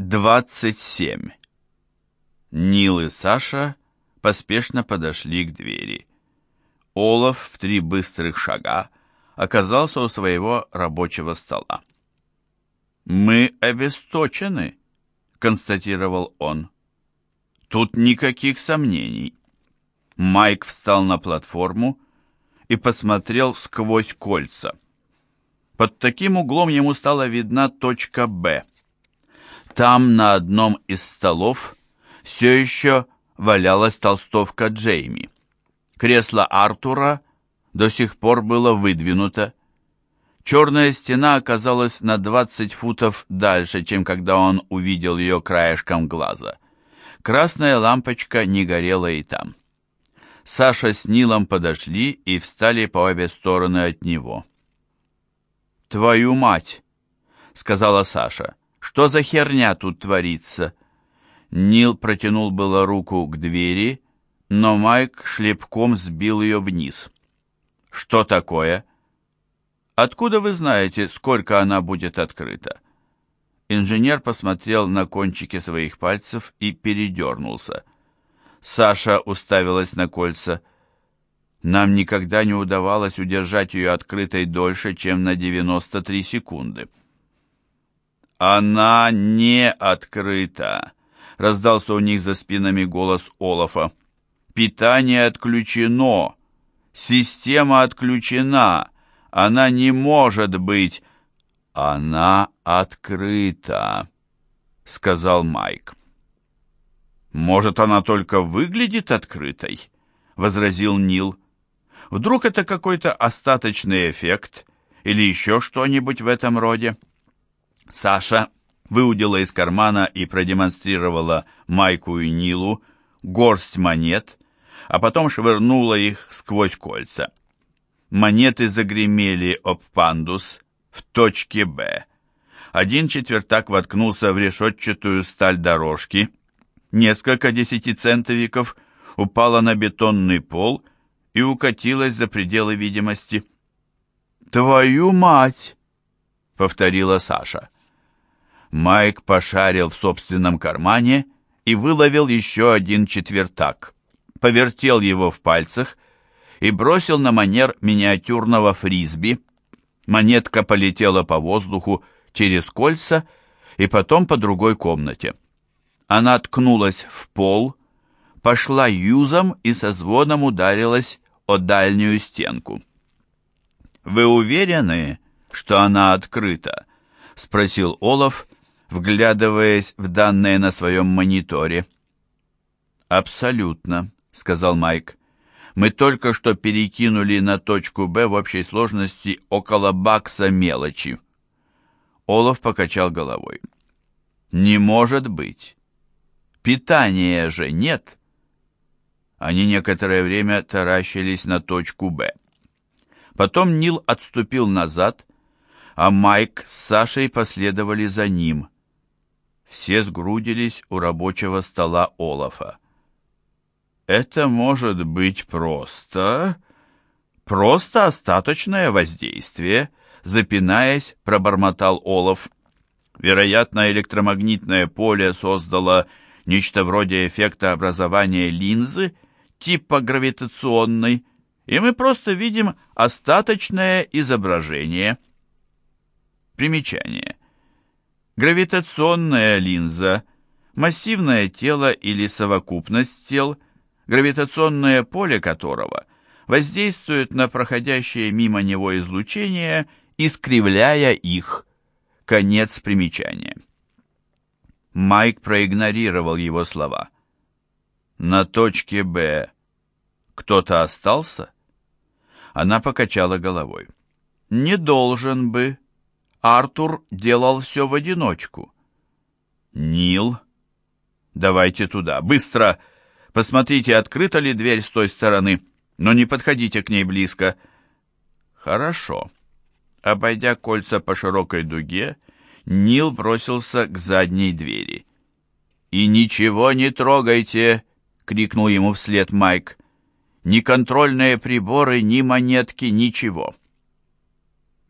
27. Нил и Саша поспешно подошли к двери. Олаф в три быстрых шага оказался у своего рабочего стола. «Мы обесточены», — констатировал он. «Тут никаких сомнений». Майк встал на платформу и посмотрел сквозь кольца. Под таким углом ему стала видна точка «Б». Там на одном из столов все еще валялась толстовка Джейми. Кресло Артура до сих пор было выдвинуто. Черная стена оказалась на 20 футов дальше, чем когда он увидел ее краешком глаза. Красная лампочка не горела и там. Саша с Нилом подошли и встали по обе стороны от него. «Твою мать!» — сказала Саша. Что за херня тут творится?» Нил протянул было руку к двери, но Майк шлепком сбил ее вниз. «Что такое?» «Откуда вы знаете, сколько она будет открыта?» Инженер посмотрел на кончики своих пальцев и передернулся. Саша уставилась на кольца. «Нам никогда не удавалось удержать ее открытой дольше, чем на 93 секунды». «Она не открыта!» — раздался у них за спинами голос Олафа. «Питание отключено! Система отключена! Она не может быть!» «Она открыта!» — сказал Майк. «Может, она только выглядит открытой?» — возразил Нил. «Вдруг это какой-то остаточный эффект или еще что-нибудь в этом роде?» Саша выудила из кармана и продемонстрировала Майку и Нилу горсть монет, а потом швырнула их сквозь кольца. Монеты загремели об пандус в точке «Б». Один четвертак воткнулся в решетчатую сталь дорожки, несколько десятицентовиков упало на бетонный пол и укатилось за пределы видимости. «Твою мать!» — повторила Саша. Майк пошарил в собственном кармане и выловил еще один четвертак, повертел его в пальцах и бросил на манер миниатюрного фрисби. Монетка полетела по воздуху через кольца и потом по другой комнате. Она ткнулась в пол, пошла юзом и со звоном ударилась о дальнюю стенку. «Вы уверены, что она открыта?» — спросил Олаф, вглядываясь в данные на своем мониторе. «Абсолютно», — сказал Майк. «Мы только что перекинули на точку Б в общей сложности около бакса мелочи». Олаф покачал головой. «Не может быть. Питания же нет». Они некоторое время таращились на точку Б. Потом Нил отступил назад, а Майк с Сашей последовали за ним — все сгрудились у рабочего стола Олафа. «Это может быть просто... просто остаточное воздействие», запинаясь, пробормотал Олаф. «Вероятно, электромагнитное поле создало нечто вроде эффекта образования линзы, типа гравитационной, и мы просто видим остаточное изображение». Примечание. Гравитационная линза – массивное тело или совокупность тел, гравитационное поле которого воздействует на проходящее мимо него излучение, искривляя их. Конец примечания. Майк проигнорировал его слова. «На точке Б кто-то остался?» Она покачала головой. «Не должен бы», Артур делал все в одиночку. «Нил, давайте туда, быстро! Посмотрите, открыта ли дверь с той стороны, но не подходите к ней близко». «Хорошо». Обойдя кольца по широкой дуге, Нил бросился к задней двери. «И ничего не трогайте!» — крикнул ему вслед Майк. «Ни контрольные приборы, ни монетки, ничего!»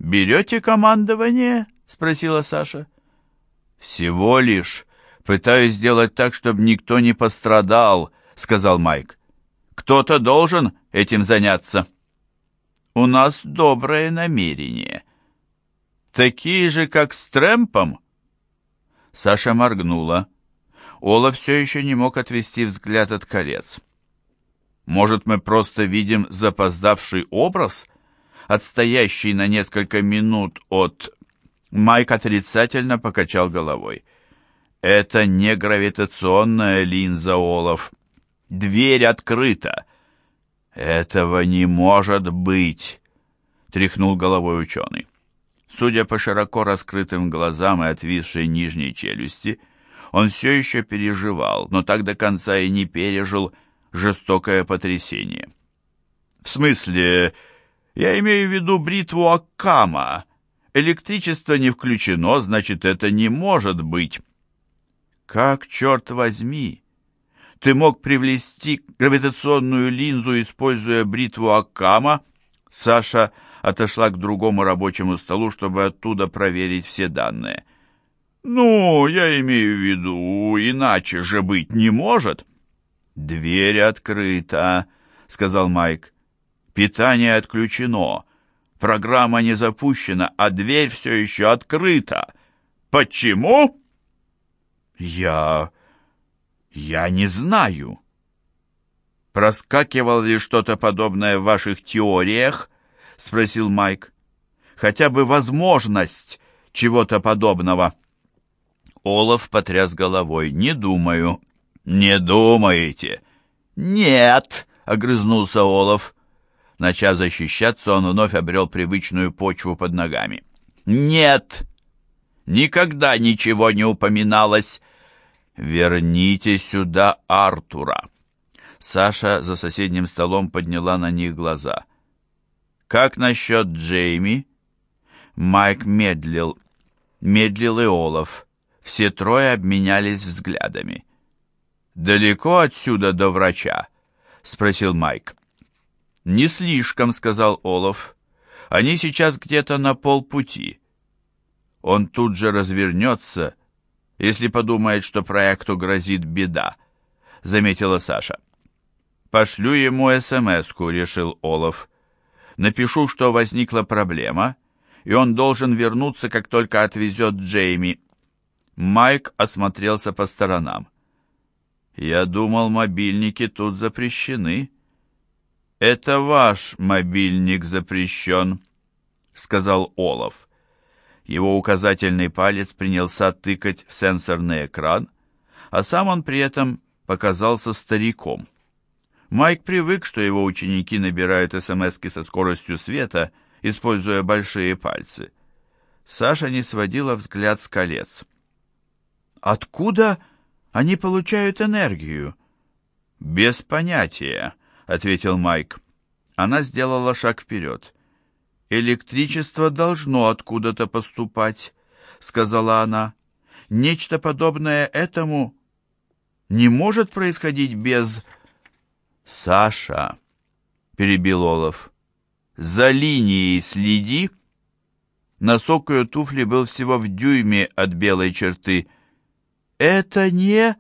«Берете командование?» — спросила Саша. «Всего лишь «Пытаюсь сделать так, чтобы никто не пострадал», — сказал Майк. «Кто-то должен этим заняться». «У нас доброе намерение». «Такие же, как с Трэмпом?» Саша моргнула. Ола все еще не мог отвести взгляд от колец. «Может, мы просто видим запоздавший образ, отстоящий на несколько минут от...» Майк отрицательно покачал головой. «Это не гравитационная линза, Олаф. Дверь открыта». «Этого не может быть», — тряхнул головой ученый. Судя по широко раскрытым глазам и отвисшей нижней челюсти, он все еще переживал, но так до конца и не пережил жестокое потрясение. «В смысле, я имею в виду бритву Аккама. Электричество не включено, значит, это не может быть». «Как, черт возьми, ты мог привлести гравитационную линзу, используя бритву Аккама?» Саша отошла к другому рабочему столу, чтобы оттуда проверить все данные. «Ну, я имею в виду, иначе же быть не может». «Дверь открыта», — сказал Майк. «Питание отключено. Программа не запущена, а дверь все еще открыта. Почему?» «Я... я не знаю». «Проскакивало ли что-то подобное в ваших теориях?» — спросил Майк. «Хотя бы возможность чего-то подобного». Олаф потряс головой. «Не думаю». «Не думаете?» «Нет», — огрызнулся Олаф. Начав защищаться, он вновь обрел привычную почву под ногами. «Нет! Никогда ничего не упоминалось! Верните сюда Артура!» Саша за соседним столом подняла на них глаза. «Как насчет Джейми?» Майк медлил. Медлил и Олаф. Все трое обменялись взглядами. «Далеко отсюда до врача?» — спросил Майк. «Не слишком», — сказал Олаф. «Они сейчас где-то на полпути. Он тут же развернется, если подумает, что проекту грозит беда», — заметила Саша. «Пошлю ему СМС-ку», — решил Олаф. «Напишу, что возникла проблема, и он должен вернуться, как только отвезет Джейми». Майк осмотрелся по сторонам. «Я думал, мобильники тут запрещены». «Это ваш мобильник запрещен», — сказал Олаф. Его указательный палец принялся тыкать в сенсорный экран, а сам он при этом показался стариком. Майк привык, что его ученики набирают СМСки со скоростью света, используя большие пальцы. Саша не сводила взгляд с колец. Откуда они получают энергию? Без понятия, ответил Майк. Она сделала шаг вперед. Электричество должно откуда-то поступать, сказала она. Нечто подобное этому не может происходить без... Саша, перебил Олаф, за линией следи. Носок ее туфли был всего в дюйме от белой черты — «Это не...»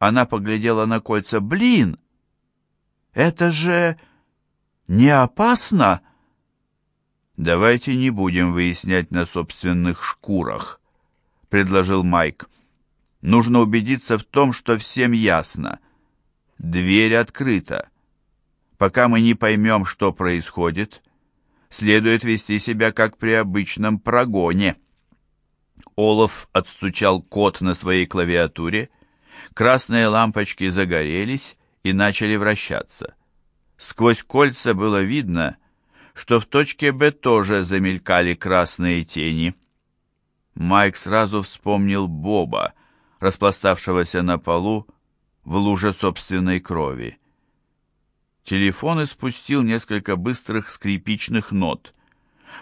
Она поглядела на кольца. «Блин! Это же не опасно?» «Давайте не будем выяснять на собственных шкурах», — предложил Майк. «Нужно убедиться в том, что всем ясно. Дверь открыта. Пока мы не поймем, что происходит, следует вести себя как при обычном прогоне». Олаф отстучал код на своей клавиатуре, красные лампочки загорелись и начали вращаться. Сквозь кольца было видно, что в точке Б тоже замелькали красные тени. Майк сразу вспомнил Боба, распластавшегося на полу в луже собственной крови. Телефон испустил несколько быстрых скрипичных нот.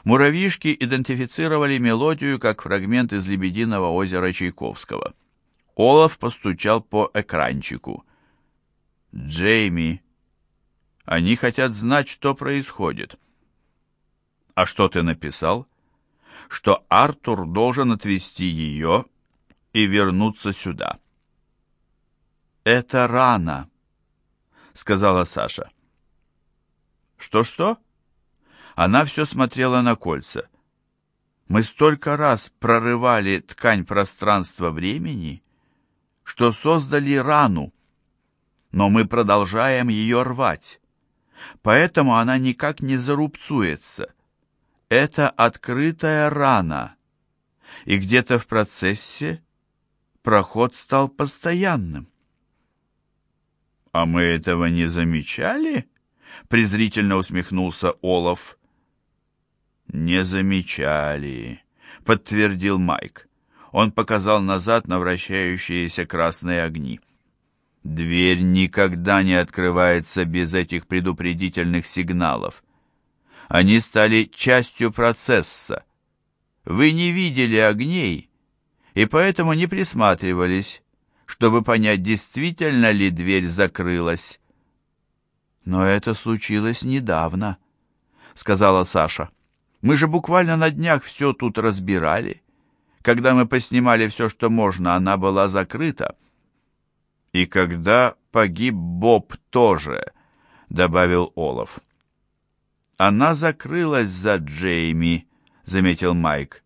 Муравьишки идентифицировали мелодию как фрагмент из «Лебединого озера» Чайковского. Олаф постучал по экранчику. «Джейми, они хотят знать, что происходит». «А что ты написал?» «Что Артур должен отвезти ее и вернуться сюда». «Это рана», — сказала Саша. «Что-что?» Она все смотрела на кольца. «Мы столько раз прорывали ткань пространства-времени, что создали рану, но мы продолжаем ее рвать, поэтому она никак не зарубцуется. Это открытая рана, и где-то в процессе проход стал постоянным. «А мы этого не замечали?» — презрительно усмехнулся Олаф. «Не замечали», — подтвердил Майк. Он показал назад на вращающиеся красные огни. «Дверь никогда не открывается без этих предупредительных сигналов. Они стали частью процесса. Вы не видели огней и поэтому не присматривались, чтобы понять, действительно ли дверь закрылась. «Но это случилось недавно», — сказала Саша. «Мы же буквально на днях все тут разбирали. Когда мы поснимали все, что можно, она была закрыта». «И когда погиб Боб тоже», — добавил Олаф. «Она закрылась за Джейми», — заметил Майк.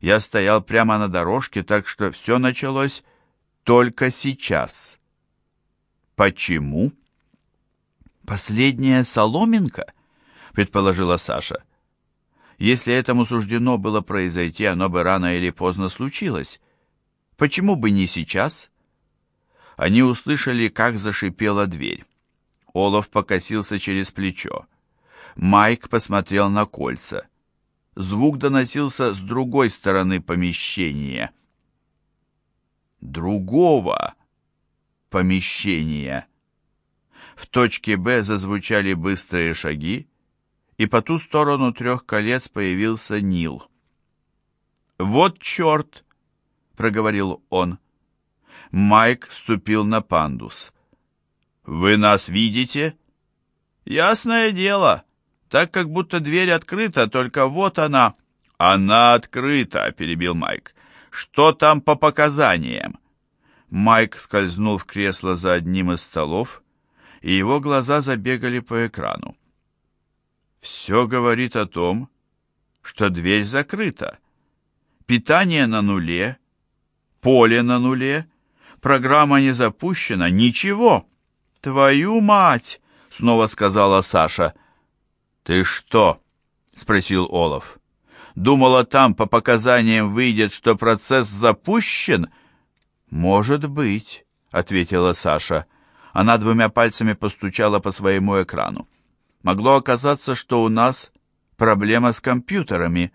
«Я стоял прямо на дорожке, так что все началось только сейчас». «Почему?» «Последняя соломинка?» — предположила Саша. «Если этому суждено было произойти, оно бы рано или поздно случилось. Почему бы не сейчас?» Они услышали, как зашипела дверь. Олаф покосился через плечо. Майк посмотрел на кольца. Звук доносился с другой стороны помещения. Другого помещения. В точке «Б» зазвучали быстрые шаги, и по ту сторону трех колец появился Нил. «Вот черт!» — проговорил он. Майк ступил на пандус. «Вы нас видите?» «Ясное дело, так как будто дверь открыта, только вот она». «Она открыта», — перебил Майк. «Что там по показаниям?» Майк скользнул в кресло за одним из столов, и его глаза забегали по экрану. Все говорит о том, что дверь закрыта. Питание на нуле, поле на нуле, программа не запущена, ничего. Твою мать, снова сказала Саша. Ты что? спросил Олаф. Думала, там по показаниям выйдет, что процесс запущен? Может быть, ответила Саша. Она двумя пальцами постучала по своему экрану. Могло оказаться, что у нас проблема с компьютерами.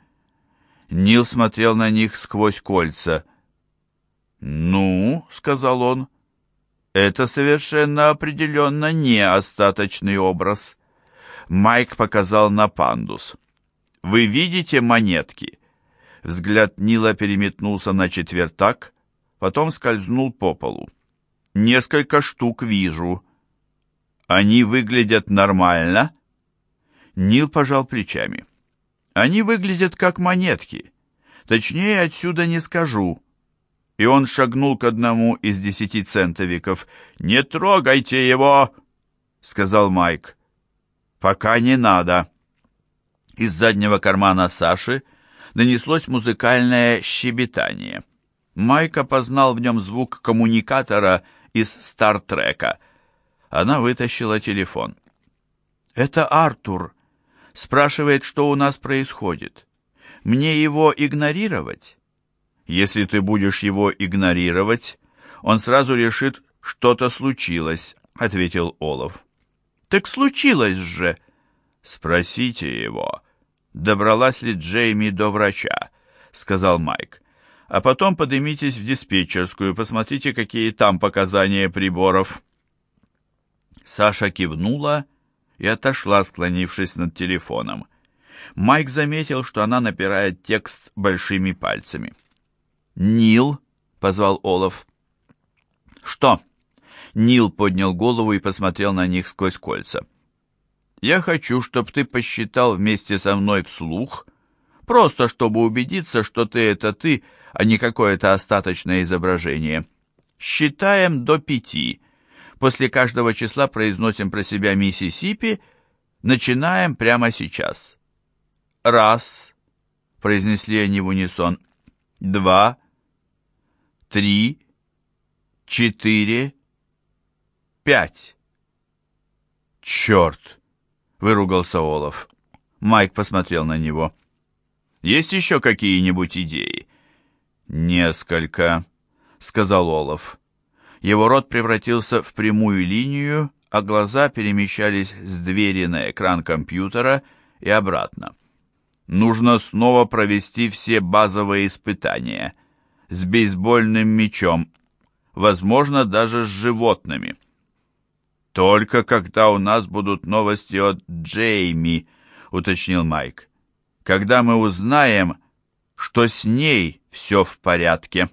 Нил смотрел на них сквозь кольца. «Ну», — сказал он, — «это совершенно определенно не остаточный образ». Майк показал на пандус. «Вы видите монетки?» Взгляд Нила переметнулся на четвертак, потом скользнул по полу. Несколько штук вижу. Они выглядят нормально?» Нил пожал плечами. «Они выглядят как монетки. Точнее, отсюда не скажу». И он шагнул к одному из десяти центовиков. «Не трогайте его!» — сказал Майк. «Пока не надо». Из заднего кармана Саши донеслось музыкальное щебетание. Майк опознал в нем звук коммуникатора — из «Стартрека». Она вытащила телефон. «Это Артур. Спрашивает, что у нас происходит. Мне его игнорировать?» «Если ты будешь его игнорировать, он сразу решит, что-то случилось», — ответил Олов. «Так случилось же!» «Спросите его, добралась ли Джейми до врача», — сказал Майк а потом поднимитесь в диспетчерскую, посмотрите, какие там показания приборов». Саша кивнула и отошла, склонившись над телефоном. Майк заметил, что она напирает текст большими пальцами. «Нил», — позвал Олаф. «Что?» Нил поднял голову и посмотрел на них сквозь кольца. «Я хочу, чтобы ты посчитал вместе со мной вслух, просто чтобы убедиться, что ты — это ты, а не какое-то остаточное изображение. Считаем до пяти. После каждого числа произносим про себя Миссисипи. Начинаем прямо сейчас. Раз, произнесли они в унисон. Два, три, четыре, пять. Черт! Выругался Олаф. Майк посмотрел на него. Есть еще какие-нибудь идеи? Несколько, сказал Олаф. Его рот превратился в прямую линию, а глаза перемещались с двери на экран компьютера и обратно. Нужно снова провести все базовые испытания с бейсбольным мячом, возможно, даже с животными. Только когда у нас будут новости от Джейми, уточнил Майк. Когда мы узнаем, что с ней все в порядке.